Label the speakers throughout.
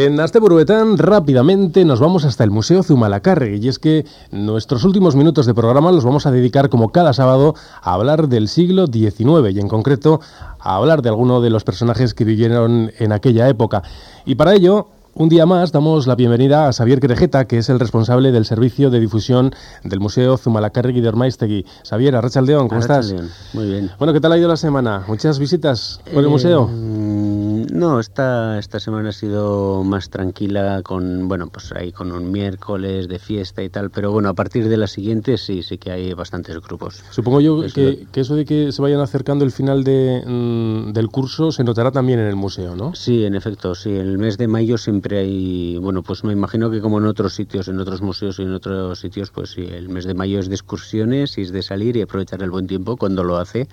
Speaker 1: En Asteburuetán rápidamente nos vamos hasta el Museo Zumalacárregui y es que nuestros últimos minutos de programa los vamos a dedicar como cada sábado a hablar del siglo XIX y en concreto a hablar de alguno de los personajes que vivieron en aquella época. Y para ello un día más damos la bienvenida a Xavier Querejeta, que es el responsable del servicio de difusión del Museo Zumalacárregui de Ormaistegui. Xavier, Arrachaldeón, ¿cómo estás?
Speaker 2: Muy bien.
Speaker 1: Bueno, ¿qué tal ha ido la semana? ¿Muchas visitas por el
Speaker 2: Eh,
Speaker 1: museo?
Speaker 2: No, esta, esta semana ha sido más tranquila con, bueno, pues ahí con un miércoles de fiesta y tal, pero bueno, a partir de la siguiente sí, sí que hay bastantes grupos.
Speaker 1: Supongo yo
Speaker 2: Eso
Speaker 1: que, que eso de que se vayan acercando el final de, mm, del curso se notará también en el museo, ¿no?
Speaker 2: Sí, en efecto, sí, el mes de mayo siempre hay, bueno, pues me imagino que como en otros sitios, en otros museos y en otros sitios, pues sí, el mes de mayo es de excursiones y es de salir y aprovechar el buen tiempo cuando lo hace.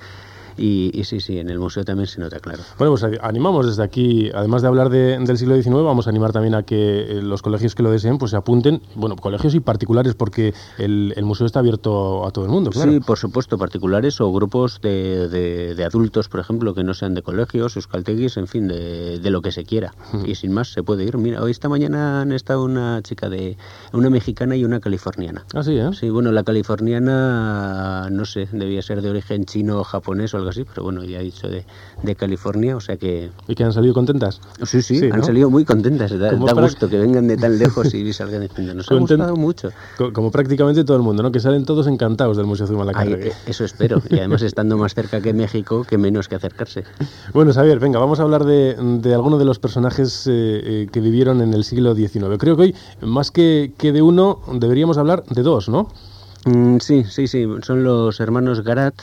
Speaker 2: Y, y sí, sí, en el museo también se nota, claro.
Speaker 1: Bueno, pues animamos desde aquí, además de hablar de- del siglo XIX, vamos a animar también a que eh, los colegios que lo deseen pues se apunten, bueno, colegios y particulares, porque el, el museo está abierto a todo el mundo, claro.
Speaker 2: Sí, por supuesto, particulares o grupos de, de- de adultos, por ejemplo, que no sean de colegios, euskalteguis, en fin, de, de lo que se quiera. Y sin más, se puede ir. Mira, hoy esta mañana han estado una chica de... una mexicana y una californiana.
Speaker 1: Ah, sí, ¿eh?
Speaker 2: Sí, bueno, la californiana, no sé, debía ser de origen chino o japonés o algo así, pero bueno, ya he dicho de, de California, o sea que...
Speaker 1: Y que han salido contentas.
Speaker 2: Sí, sí,
Speaker 1: Sí,
Speaker 2: han
Speaker 1: ¿no?
Speaker 2: salido muy contentas, da, da gusto que vengan de tan lejos y salgan diciendo, nos ha
Speaker 1: Conten-
Speaker 2: gustado mucho.
Speaker 1: Co- Como prácticamente todo el mundo, ¿no? Que salen todos encantados del Museo Zumalacárregui.
Speaker 2: eh, eso espero, y además estando más cerca que México, que menos que acercarse.
Speaker 1: Bueno, Xavier, venga, vamos a hablar de, de algunos de los personajes eh, eh, que vivieron en el siglo XIX. Creo que hoy, más que, que de uno, deberíamos hablar de dos, ¿no?
Speaker 2: Mm, sí, sí, sí, son los hermanos Garat,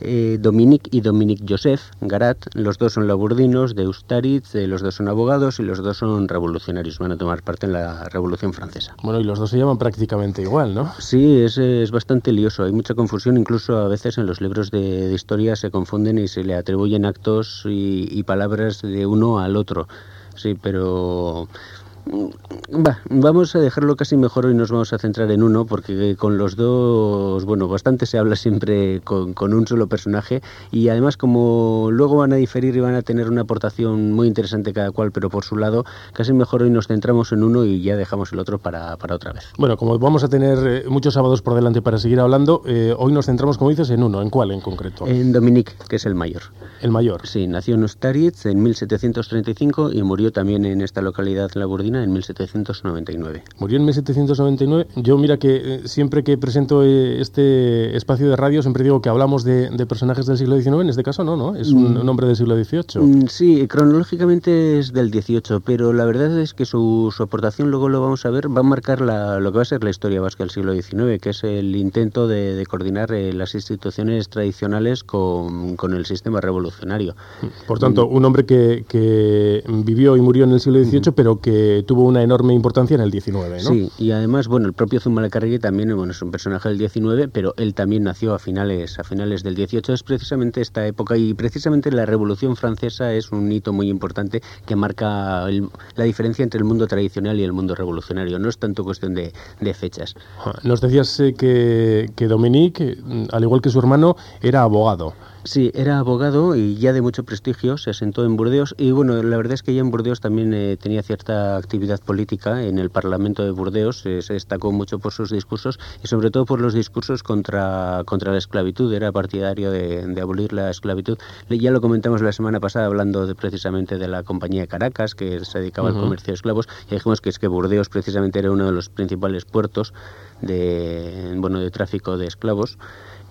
Speaker 2: eh, Dominic y Dominic Joseph Garat. Los dos son laburdinos de Ustaritz, eh, los dos son abogados y los dos son revolucionarios. Van a tomar parte en la Revolución Francesa.
Speaker 1: Bueno, y los dos se llaman prácticamente igual, ¿no?
Speaker 2: Sí, es, es bastante lioso. Hay mucha confusión. Incluso a veces en los libros de, de historia se confunden y se le atribuyen actos y, y palabras de uno al otro. Sí, pero va, vamos a dejarlo casi mejor y nos vamos a centrar en uno porque con los dos, bueno, bastante se habla siempre con, con un solo personaje y además como luego van a diferir y van a tener una aportación muy interesante cada cual, pero por su lado, casi mejor hoy nos centramos en uno y ya dejamos el otro para, para otra vez.
Speaker 1: Bueno, como vamos a tener eh, muchos sábados por delante para seguir hablando, eh, hoy nos centramos, como dices, en uno. ¿En cuál en concreto?
Speaker 2: En Dominique, que es el mayor.
Speaker 1: El mayor.
Speaker 2: Sí, nació en Ustaritz en 1735 y murió también en esta localidad laburdina en 1799.
Speaker 1: Murió en 1799. Yo, mira que eh, siempre que presento eh, este espacio de radio, siempre digo que hablamos de, de personajes del siglo XIX. En este caso, no, ¿no? Es un, un hombre del siglo XVIII.
Speaker 2: Mm, Sí, cronológicamente es del 18, pero la verdad es que su, su aportación, luego lo vamos a ver, va a marcar la- lo que va a ser la historia vasca del siglo XIX, que es el intento de, de coordinar eh, las instituciones tradicionales con, con el sistema revolucionario.
Speaker 1: Por tanto, un hombre que, que vivió y murió en el siglo XVIII, pero que tuvo una enorme importancia en el XIX, ¿no?
Speaker 2: Sí, y además, bueno, el propio Zumalacárregui también bueno, es un personaje del 19, pero él también nació a finales, a finales del 18. Es precisamente esta época y precisamente la Revolución Francesa es un hito muy importante que marca el- la diferencia entre el mundo tradicional y el mundo revolucionario. No es tanto cuestión de, de fechas.
Speaker 1: Nos decías eh, que, que Dominique, mm, al igual que su hermano, era abogado.
Speaker 2: Sí, era abogado y ya de mucho prestigio, se asentó en Burdeos y bueno, la verdad es que ya en Burdeos también eh, tenía cierta actividad política en el Parlamento de Burdeos, eh, se destacó mucho por sus discursos y sobre todo por los discursos contra, contra la esclavitud, era partidario de, de abolir la esclavitud. Ya lo comentamos la semana pasada hablando de, precisamente de la compañía Caracas que se dedicaba al comercio de esclavos y dijimos que es que Burdeos precisamente era uno de los principales puertos de, bueno, de tráfico de esclavos.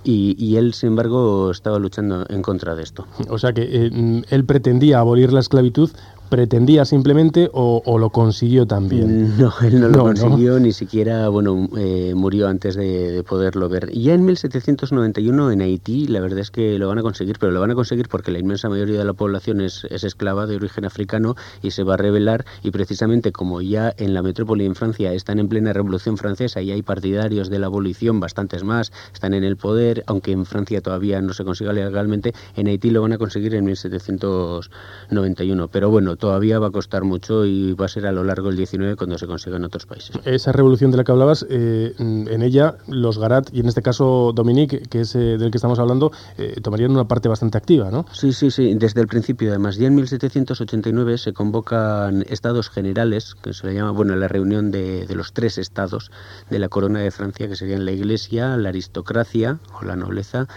Speaker 2: Y, y él, sin embargo, estaba luchando en contra de esto.
Speaker 1: O sea que eh, él pretendía abolir la esclavitud, pretendía simplemente o, lo consiguió también.
Speaker 2: No, él no, lo consiguió, ni siquiera, bueno, eh, murió antes de, poderlo ver. Ya en 1791 en Haití, la verdad es que lo van a conseguir, pero lo van a conseguir porque la inmensa mayoría de la población es, es esclava de origen africano y se va a rebelar y precisamente como ya en la metrópoli en Francia están en plena revolución francesa y hay partidarios de la abolición, bastantes más, están en el poder, aunque en Francia todavía no se consiga legalmente, en Haití lo van a conseguir en 1791. Pero bueno, todavía va a costar mucho y va a ser a lo largo del 19 cuando se consiga en otros países.
Speaker 1: Esa revolución de la que hablabas, eh, en ella los Garat y en este caso Dominique, que es eh, del que estamos hablando, eh, tomarían una parte bastante activa, ¿no?
Speaker 2: Sí, sí, sí, desde el principio además. Ya en 1789 se convocan estados generales, que se le llama, bueno, la reunión de, de los tres estados de la corona de Francia, que serían la Iglesia, la aristocracia o la nobleza,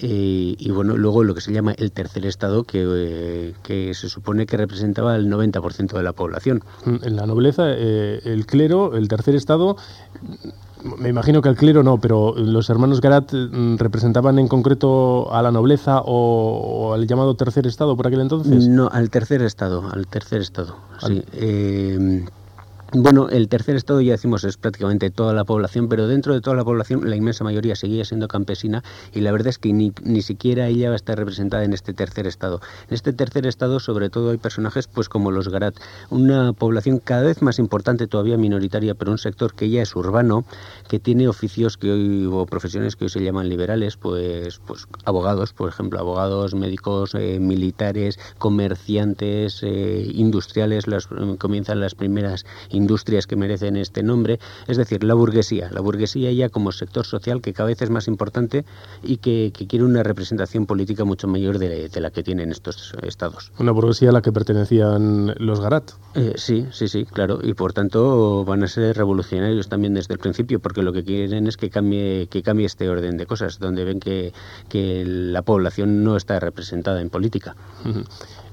Speaker 2: eh, y bueno, luego lo que se llama el tercer estado, que, eh, que se supone que representaba el 90% de la población.
Speaker 1: Mm, en la nobleza, eh, el clero, el tercer estado, me imagino que el clero no, pero los hermanos Garat mm, representaban en concreto a la nobleza o, al llamado tercer estado por aquel entonces.
Speaker 2: No, al tercer estado, al tercer estado, sí. Bueno, el tercer estado ya decimos es prácticamente toda la población, pero dentro de toda la población la inmensa mayoría seguía siendo campesina y la verdad es que ni, ni, siquiera ella va a estar representada en este tercer estado. En este tercer estado sobre todo hay personajes pues como los Garat, una población cada vez más importante, todavía minoritaria, pero un sector que ya es urbano, que tiene oficios que hoy o profesiones que hoy se llaman liberales, pues pues abogados, por ejemplo, abogados, médicos, eh, militares, comerciantes, eh, industriales, las, comienzan las primeras industrias que merecen este nombre, es decir, la burguesía, la burguesía ya como sector social que cada vez es más importante y que, quiere una representación política mucho mayor de, la que tienen estos estados.
Speaker 1: Una burguesía a la que pertenecían los Garat.
Speaker 2: Eh, sí, sí, sí, claro, y por tanto van a ser revolucionarios también desde el principio, porque lo que quieren es que cambie, que cambie este orden de cosas, donde ven que, que la población no está representada en política.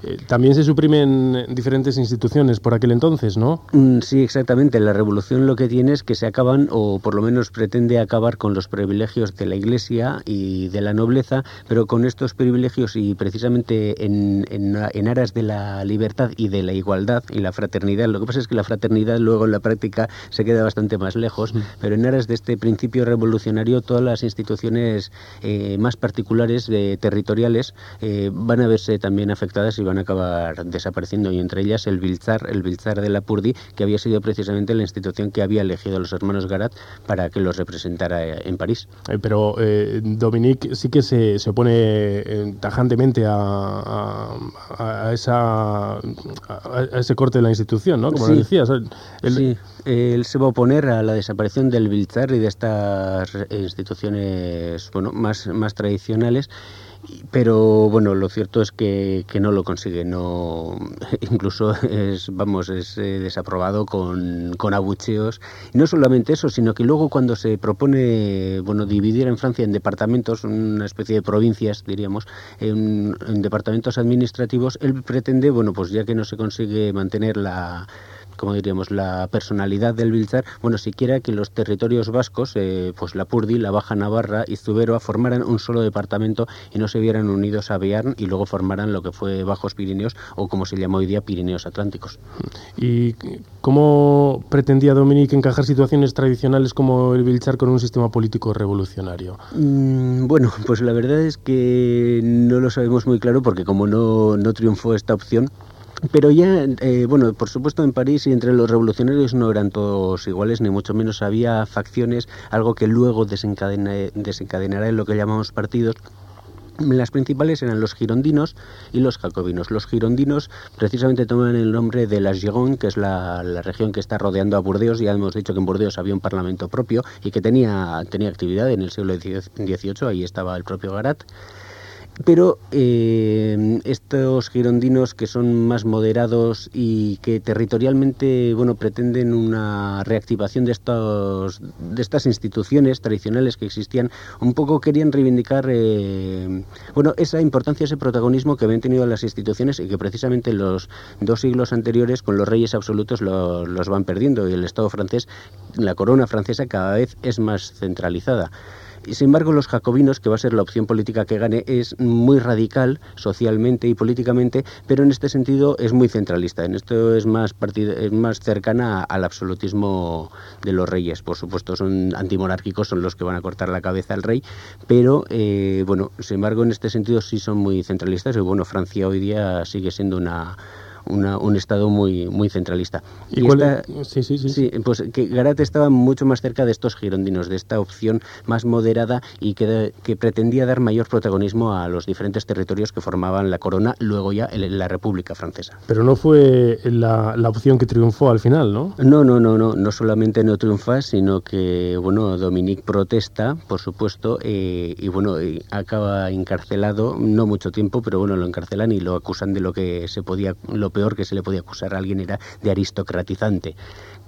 Speaker 1: Eh, también se suprimen diferentes instituciones por aquel entonces, ¿no?
Speaker 2: Mm, sí, exactamente. La revolución lo que tiene es que se acaban, o por lo menos pretende acabar con los privilegios de la Iglesia y de la nobleza, pero con estos privilegios y precisamente en, en, aras de la libertad y de la igualdad y la fraternidad. Lo que pasa es que la fraternidad luego en la práctica se queda bastante más lejos, pero en aras de este principio revolucionario, todas las instituciones eh, más particulares, eh, territoriales, van a verse también afectadas y van a acabar desapareciendo y entre ellas el Bilzar, el Bilzar de la Purdi, que había sido precisamente la institución que había elegido a los hermanos Garat para que los representara eh, en París.
Speaker 1: Eh, pero eh, Dominique sí que se, se opone eh, tajantemente a, a, esa, a, ese corte de la institución, ¿no? Como decías.
Speaker 2: Sí, él se va a oponer a la desaparición del Bilzar y de estas instituciones bueno, más, más tradicionales pero bueno lo cierto es que, que, no lo consigue no incluso es vamos es eh, desaprobado con, con abucheos. No solamente eso sino que luego cuando se propone bueno dividir en Francia en departamentos una especie de provincias diríamos en, en departamentos administrativos él pretende bueno pues ya que no se consigue mantener la como diríamos, la personalidad del Bilzar, bueno, siquiera que los territorios vascos, eh, pues la Purdi, la Baja Navarra y Zuberoa formaran un solo departamento y no se vieran unidos a Bearn y luego formaran lo que fue Bajos Pirineos o como se llama hoy día Pirineos Atlánticos.
Speaker 1: ¿Y cómo pretendía Dominique encajar situaciones tradicionales como el Bilzar con un sistema político revolucionario?
Speaker 2: Mm, bueno, pues la verdad es que no lo sabemos muy claro porque como no, no triunfó esta opción, pero ya, eh, bueno, por supuesto en París y entre los revolucionarios no eran todos iguales, ni mucho menos había facciones, algo que luego desencadenará en lo que llamamos partidos. Las principales eran los girondinos y los jacobinos. Los girondinos precisamente toman el nombre de la Gironde, que es la, la, región que está rodeando a Burdeos. Ya hemos dicho que en Burdeos había un parlamento propio y que tenía, tenía actividad en el siglo XVIII, ahí estaba el propio Garat. Pero eh, estos girondinos que son más moderados y que territorialmente bueno, pretenden una reactivación de, estos, de estas instituciones tradicionales que existían, un poco querían reivindicar eh, bueno, esa importancia, ese protagonismo que habían tenido las instituciones y que precisamente los dos siglos anteriores con los reyes absolutos los van perdiendo y el Estado francés, la corona francesa cada vez es más centralizada. Sin embargo, los jacobinos, que va a ser la opción política que gane, es muy radical socialmente y políticamente, pero en este sentido es muy centralista. En esto es más, es más cercana al absolutismo de los reyes. Por supuesto, son antimonárquicos, son los que van a cortar la cabeza al rey, pero eh, bueno, sin embargo, en este sentido sí son muy centralistas. Y bueno, Francia hoy día sigue siendo una un Estado muy, muy centralista.
Speaker 1: ¿Y, sí, sí, sí,
Speaker 2: Pues que Garat estaba mucho más cerca de estos girondinos, de esta opción más moderada y que, que pretendía dar mayor protagonismo a los diferentes territorios que formaban la corona, luego ya la República Francesa.
Speaker 1: Pero no fue la, la opción que triunfó al final, ¿no?
Speaker 2: No, no, no, no, no solamente no triunfa, sino que, bueno, Dominique protesta, por supuesto, eh, y bueno, acaba encarcelado, no mucho tiempo, pero bueno, lo encarcelan y lo acusan de lo que se podía, lo peor que se le podía acusar a alguien era de aristocratizante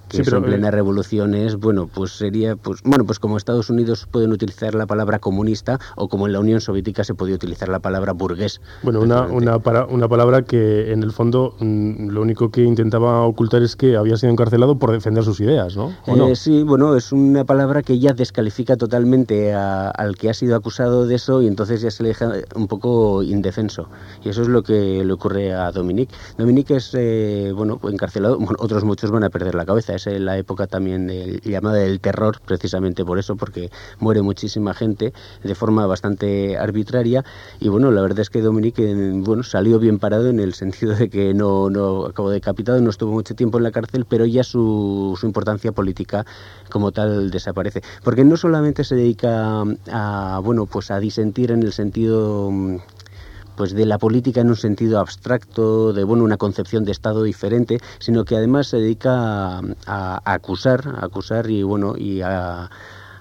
Speaker 2: que sí, en plena revolución es, bueno, pues sería, pues bueno, pues como Estados Unidos pueden utilizar la palabra comunista o como en la Unión Soviética se podía utilizar la palabra burgués.
Speaker 1: Bueno, una, una, para, una palabra que en el fondo mm, lo único que intentaba ocultar es que había sido encarcelado por defender sus ideas, ¿no?
Speaker 2: Eh, sí, bueno, es una palabra que ya descalifica totalmente al que ha sido acusado de eso y entonces ya se le deja un poco indefenso. Y eso es lo que le ocurre a Dominique. Dominique es, eh, bueno, encarcelado, bueno, otros muchos van a perder la cabeza es la época también del llamado del terror, precisamente por eso, porque muere muchísima gente de forma bastante arbitraria. Y bueno, la verdad es que Dominique bueno, salió bien parado en el sentido de que no, no acabó decapitado, no estuvo mucho tiempo en la cárcel, pero ya su, su importancia política como tal desaparece. Porque no solamente se dedica a, bueno, pues a disentir en el sentido pues de la política en un sentido abstracto, de bueno, una concepción de Estado diferente, sino que además se dedica a, acusar, a acusar y bueno, y a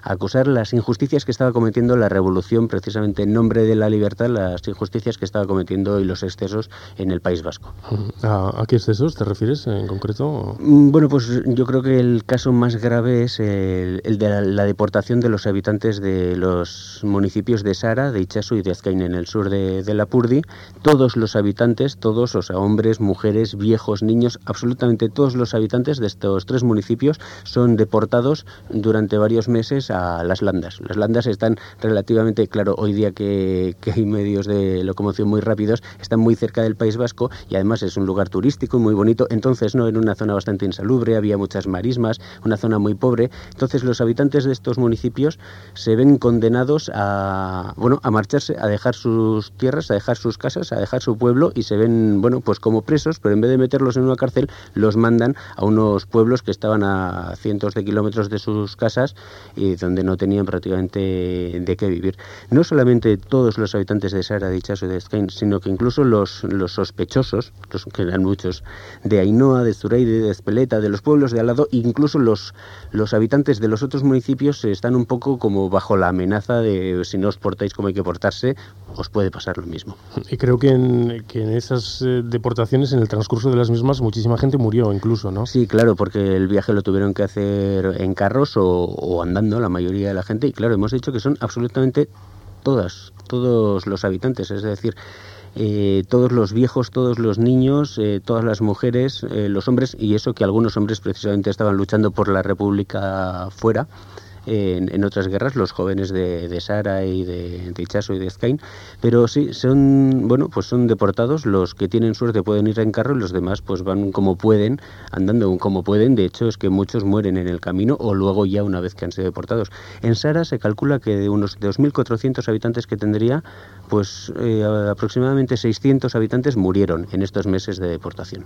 Speaker 2: acusar las injusticias que estaba cometiendo la revolución precisamente en nombre de la libertad, las injusticias que estaba cometiendo y los excesos en el País Vasco.
Speaker 1: ¿A, qué excesos te refieres en concreto?
Speaker 2: Mm, bueno, pues yo creo que el caso más grave es el, de la, deportación de los habitantes de los municipios de Sara, de Ichasu y de Azcain en el sur de, de Lapurdi. Todos los habitantes, todos, o sea, hombres, mujeres, viejos, niños, absolutamente todos los habitantes de estos tres municipios son deportados durante varios meses a las landas. Las landas están relativamente, claro, hoy día que, hay medios de locomoción muy rápidos, están muy cerca del País Vasco y además es un lugar turístico muy bonito. Entonces, no, en una zona bastante insalubre, había muchas marismas, una zona muy pobre. Entonces, los habitantes de estos municipios se ven condenados a, bueno, a marcharse, a dejar sus tierras, a dejar sus casas, a dejar su pueblo y se ven, bueno, pues como presos, pero en vez de meterlos en una cárcel, los mandan a unos pueblos que estaban a cientos de kilómetros de sus casas y donde no tenían prácticamente de qué vivir. No solamente todos los habitantes de Sara, de Ichazo y de Skain, sino que incluso los, los sospechosos, los que eran muchos, de Ainhoa, de Zureide, de Espeleta, de los pueblos de al lado, incluso los, los habitantes de los otros municipios están un poco como bajo la amenaza de si no os portáis como hay que portarse, os puede pasar lo mismo.
Speaker 1: Y creo que en, que en esas eh, deportaciones, en el transcurso de las mismas, muchísima gente murió incluso, ¿no?
Speaker 2: Sí, claro, porque el viaje lo tuvieron que hacer en carros o, o andando, la mayoría de la gente. Y claro, hemos dicho que son absolutamente todas, todos los habitantes, es decir, eh, todos los viejos, todos los niños, eh, todas las mujeres, los hombres, y eso que algunos hombres precisamente estaban luchando por la República fuera en, otras guerras, los jóvenes de, de Sara y de, de Ichaso y de Skain, pero sí, son, bueno, pues son deportados, los que tienen suerte pueden ir en carro y los demás pues van como pueden, andando como pueden, de hecho es que muchos mueren en el camino o luego ya una vez que han sido deportados. En Sara se calcula que de unos 2.400 habitantes que tendría, pues eh, aproximadamente 600 habitantes murieron en estos meses de deportación.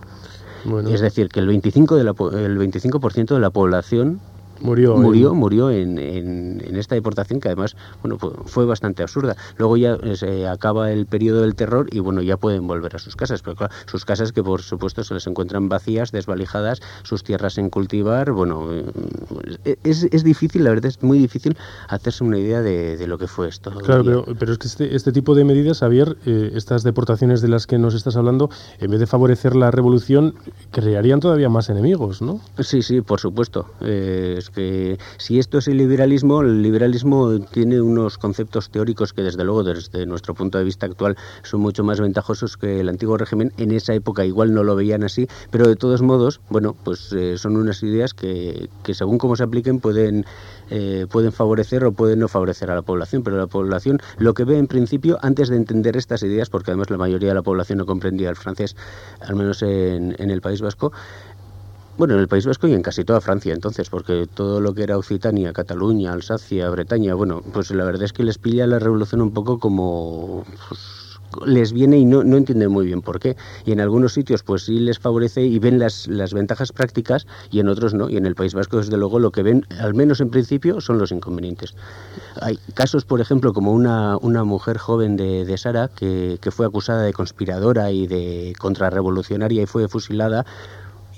Speaker 2: Es decir, que el 25%, de la, el 25 de la población
Speaker 1: Murió,
Speaker 2: murió, murió en, en, esta deportación que además bueno, fue bastante absurda. Luego ya eh, se acaba el periodo del terror y bueno, ya pueden volver a sus casas, pero claro, sus casas que por supuesto se les encuentran vacías, desvalijadas, sus tierras en cultivar, bueno, eh, es, es difícil, la verdad es muy difícil hacerse una idea de, de lo que fue esto.
Speaker 1: Claro, pero, pero, es que este, este tipo de medidas, Javier, eh, estas deportaciones de las que nos estás hablando, en vez de favorecer la revolución, crearían todavía más enemigos, ¿no?
Speaker 2: Sí, sí, por supuesto. Eh, que si esto es el liberalismo, el liberalismo tiene unos conceptos teóricos que desde luego desde nuestro punto de vista actual son mucho más ventajosos que el antiguo régimen. En esa época igual no lo veían así, pero de todos modos, bueno, pues eh, son unas ideas que, que según cómo se apliquen pueden eh, pueden favorecer o pueden no favorecer a la población, pero la población lo que ve en principio, antes de entender estas ideas, porque además la mayoría de la población no comprendía el francés, al menos en, en el País Vasco, bueno, en el País Vasco y en casi toda Francia, entonces, porque todo lo que era Occitania, Cataluña, Alsacia, Bretaña, bueno, pues la verdad es que les pilla la revolución un poco como pues, les viene y no, no entienden muy bien por qué. Y en algunos sitios pues sí les favorece y ven las, las ventajas prácticas y en otros no. Y en el País Vasco desde luego lo que ven, al menos en principio, son los inconvenientes. Hay casos, por ejemplo, como una, una mujer joven de, de Sara que, que fue acusada de conspiradora y de contrarrevolucionaria y fue fusilada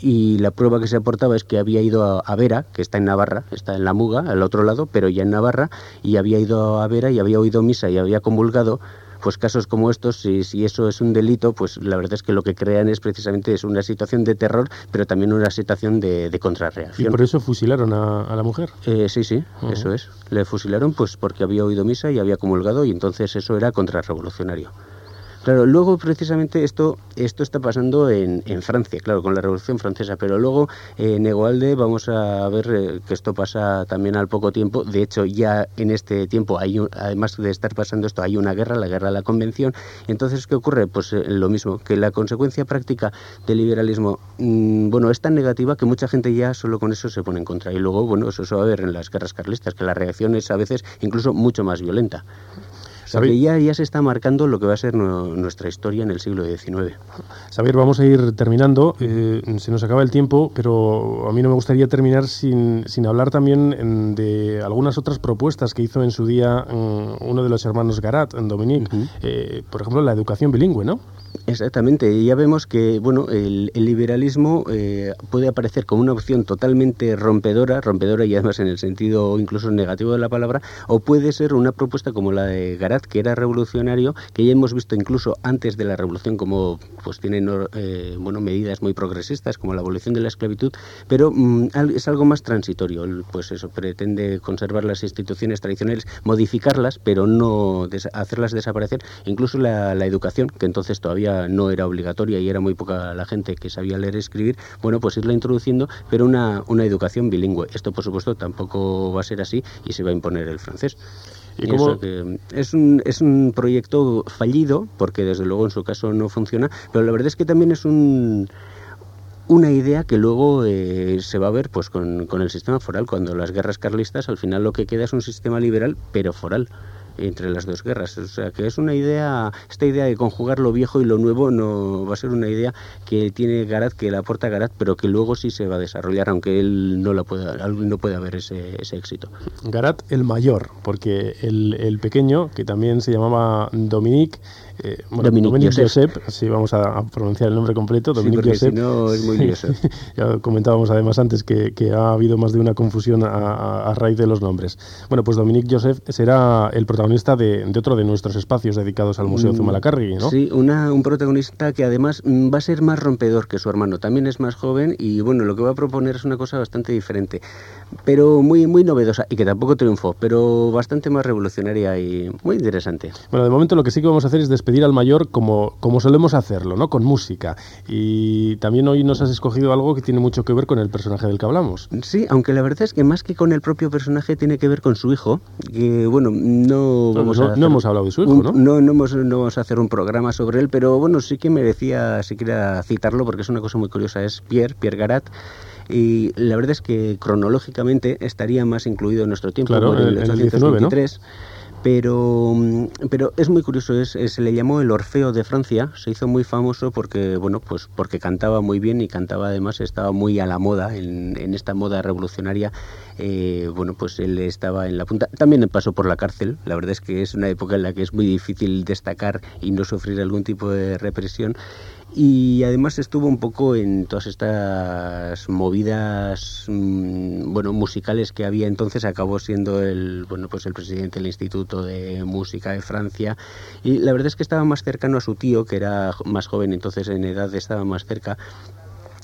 Speaker 2: y la prueba que se aportaba es que había ido a, Vera, que está en Navarra, está en la Muga, al otro lado, pero ya en Navarra, y había ido a Vera y había oído misa y había comulgado pues casos como estos, si, si, eso es un delito, pues la verdad es que lo que crean es precisamente es una situación de terror, pero también una situación de, de contrarreacción.
Speaker 1: ¿Y por eso fusilaron a, a la mujer?
Speaker 2: Eh, sí, sí, uh -huh. eso es. Le fusilaron pues porque había oído misa y había comulgado y entonces eso era contrarrevolucionario. Claro, luego precisamente esto, esto está pasando en, en, Francia, claro, con la Revolución Francesa, pero luego eh, en Egualde vamos a ver eh, que esto pasa también al poco tiempo. De hecho, ya en este tiempo, hay un, además de estar pasando esto, hay una guerra, la guerra de la Convención. Entonces, ¿qué ocurre? Pues eh, lo mismo, que la consecuencia práctica del liberalismo, mmm, bueno, es tan negativa que mucha gente ya solo con eso se pone en contra. Y luego, bueno, eso se va a ver en las guerras carlistas, que la reacción es a veces incluso mucho más violenta. Porque ya, ya se está marcando lo que va a ser no, nuestra historia en el siglo XIX.
Speaker 1: Saber, vamos a ir terminando. Eh, se nos acaba el tiempo, pero a mí no me gustaría terminar sin, sin hablar también en, de algunas otras propuestas que hizo en su día um, uno de los hermanos Garat, Dominique. Uh -huh. eh, por ejemplo, la educación bilingüe, ¿no?
Speaker 2: Exactamente, ya vemos que bueno, el, el liberalismo eh, puede aparecer como una opción totalmente rompedora, rompedora y además en el sentido incluso negativo de la palabra, o puede ser una propuesta como la de Garat, que era revolucionario, que ya hemos visto incluso antes de la revolución como pues tienen eh, bueno, medidas muy progresistas como la abolición de la esclavitud, pero mm, es algo más transitorio, pues eso pretende conservar las instituciones tradicionales, modificarlas, pero no des hacerlas desaparecer, incluso la educación, que entonces todavía no era obligatoria y era muy poca la gente que sabía leer y escribir, bueno, pues irla introduciendo, pero una, una educación bilingüe. Esto, por supuesto, tampoco va a ser así y se va a imponer el francés. ¿Y cómo? Que es, un, es un proyecto fallido, porque desde luego en su caso no funciona, pero la verdad es que también es un una idea que luego eh, se va a ver pues con, con el sistema foral, cuando las guerras carlistas al final lo que queda es un sistema liberal, pero foral entre las dos guerras. O sea, que es una idea, esta idea de conjugar lo viejo y lo nuevo no va a ser una idea que tiene Garat, que la aporta Garat, pero que luego sí se va a desarrollar, aunque él no la pueda, no puede haber ese, ese éxito.
Speaker 1: Garat el mayor, porque el, el pequeño, que también se llamaba Dominique, eh, bueno,
Speaker 2: Dominique,
Speaker 1: Dominique
Speaker 2: Joseph.
Speaker 1: Joseph, así vamos a, a, pronunciar el nombre completo, Dominique
Speaker 2: sí,
Speaker 1: Joseph.
Speaker 2: Si no, es muy lioso.
Speaker 1: ya comentábamos además antes que, que, ha habido más de una confusión a, a, a, raíz de los nombres. Bueno, pues Dominique Joseph será el protagonista de, de otro de nuestros espacios dedicados al Museo mm, Zumalacárregui, ¿no?
Speaker 2: Sí, una, un protagonista que además mm, va a ser más rompedor que su hermano. También es más joven y bueno, lo que va a proponer es una cosa bastante diferente, pero muy, muy novedosa y que tampoco triunfó, pero bastante más revolucionaria y muy interesante.
Speaker 1: Bueno, de momento lo que sí que vamos a hacer es despedir al mayor como, como solemos hacerlo, ¿no? Con música. Y también hoy nos has escogido algo que tiene mucho que ver con el personaje del que hablamos.
Speaker 2: Sí, aunque la verdad es que más que con el propio personaje tiene que ver con su hijo, que bueno, no vamos
Speaker 1: no,
Speaker 2: a...
Speaker 1: No hemos hablado de su hijo,
Speaker 2: un,
Speaker 1: ¿no?
Speaker 2: No, no, hemos, no vamos a hacer un programa sobre él, pero bueno, sí que merecía siquiera citarlo porque es una cosa muy curiosa. Es Pierre, Pierre Garat y la verdad es que cronológicamente estaría más incluido en nuestro tiempo,
Speaker 1: claro,
Speaker 2: en el 1823.
Speaker 1: ¿no?
Speaker 2: pero, pero es muy curioso, es, es, se le llamó el Orfeo de Francia, se hizo muy famoso porque, bueno, pues porque cantaba muy bien y cantaba además, estaba muy a la moda, en, en esta moda revolucionaria, eh, bueno, pues él estaba en la punta, también pasó por la cárcel, la verdad es que es una época en la que es muy difícil destacar y no sufrir algún tipo de represión, y además estuvo un poco en todas estas movidas mmm, bueno musicales que había entonces. Acabó siendo el bueno pues el presidente del Instituto de Música de Francia. Y la verdad es que estaba más cercano a su tío que era más joven. Entonces en edad estaba más cerca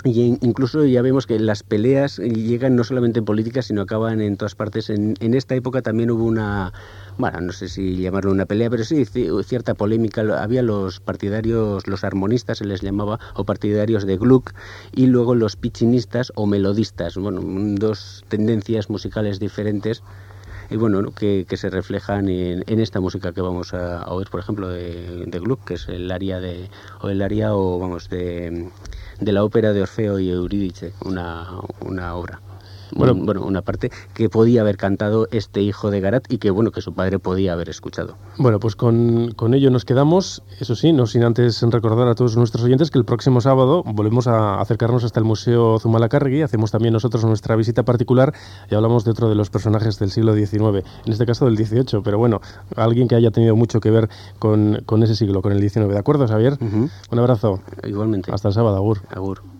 Speaker 2: y incluso ya vemos que las peleas llegan no solamente en política, sino acaban en todas partes. En, en esta época también hubo una, bueno, no sé si llamarlo una pelea, pero sí cierta polémica. Había los partidarios, los armonistas se les llamaba, o partidarios de Gluck, y luego los pichinistas o melodistas, bueno, dos tendencias musicales diferentes y bueno, que, que, se reflejan en, en, esta música que vamos a, oír, por ejemplo, de, de, Gluck, que es el área de, o el área, o vamos, de, de la ópera de Orfeo y Eurídice, una, una obra bueno, bueno, una parte que podía haber cantado este hijo de Garat y que bueno que su padre podía haber escuchado.
Speaker 1: Bueno, pues con, con ello nos quedamos, eso sí, no sin antes recordar a todos nuestros oyentes que el próximo sábado volvemos a acercarnos hasta el Museo Zumalacárregui, hacemos también nosotros nuestra visita particular y hablamos de otro de los personajes del siglo XIX, en este caso del XVIII, pero bueno, alguien que haya tenido mucho que ver con, con ese siglo, con el XIX, ¿de acuerdo, Javier? Un abrazo.
Speaker 2: Igualmente.
Speaker 1: Hasta el sábado, Agur.
Speaker 2: Agur.